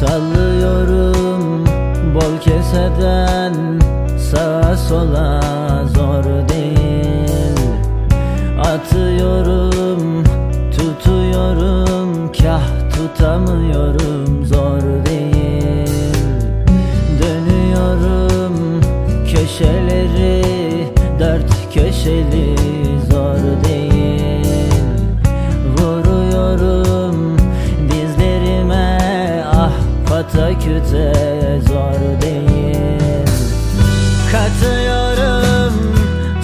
Sallıyorum. Bol keseden Sağa sola zor değil. Atıyorum tutuyorum Kah tutamıyorum zor değil. Dönüyorum köşeleri Dört köşeli zor pataküte zor değil. Katıyorum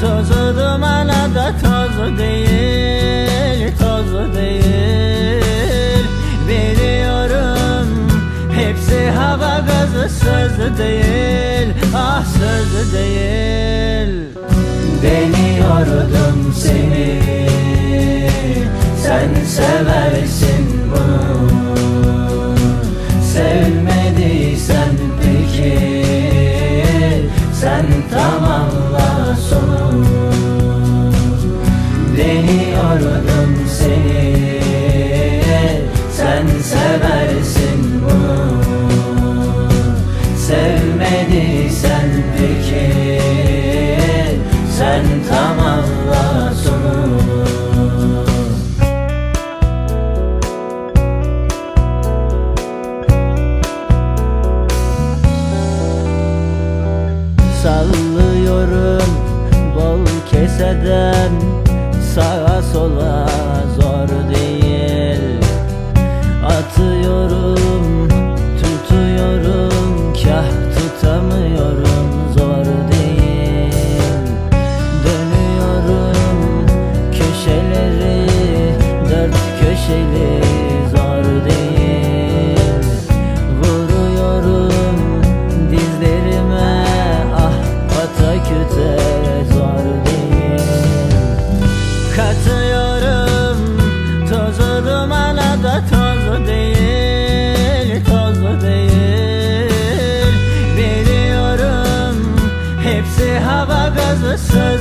tozu dumana da toz değil Toz değil. Biliyorum hepsi hava gazı söz değil Ah söz değil Deniyordum seni. Sen seversin bunu. Sevmediysen peki? Sen tamamla sonu. Sallıyorum bol keseden Sağa sola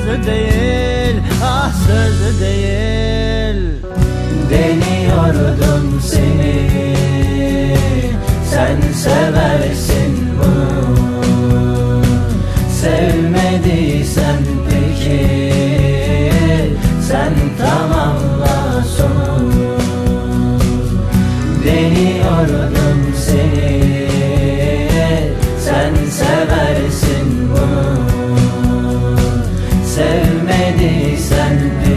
gazı söz değil Ah söz değil. Deniyordum seni. Sen seversin bunu. Sevmediysen peki? Sen tamamla sonu. Deniyordum Sevmediysen